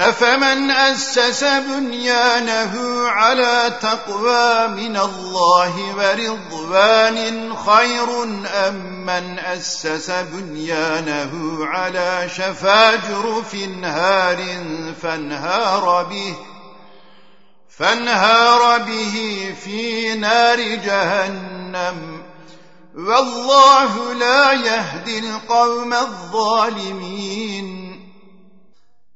أفمن أسس بنيانه على تقوى من الله ورضوان خير أم من أسس بنيانه على شفا جرف نهار فانهار به فانهار به في نار جهنم والله لا يهدي القوم الظالمين